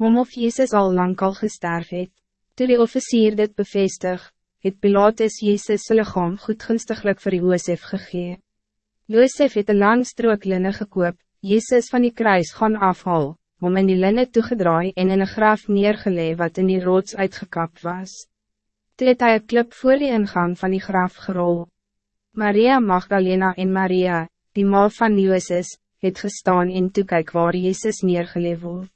hom of Jezus al lang al gesterf het. Toe die officier dit bevestig, het Pilatus Jezus' lichaam goedgunstiglik vir Joosef gegee. Joosef het een lang strook linne gekoop, Jezus van die kruis gaan afhaal, hom in die linne toegedraai en in een graf neergelee wat in die rots uitgekapt was. Toe het hy een klip voor die ingang van die graf gerol. Maria Magdalena en Maria, die ma van Joosef, het gestaan en toekyk waar Jezus neergelee word.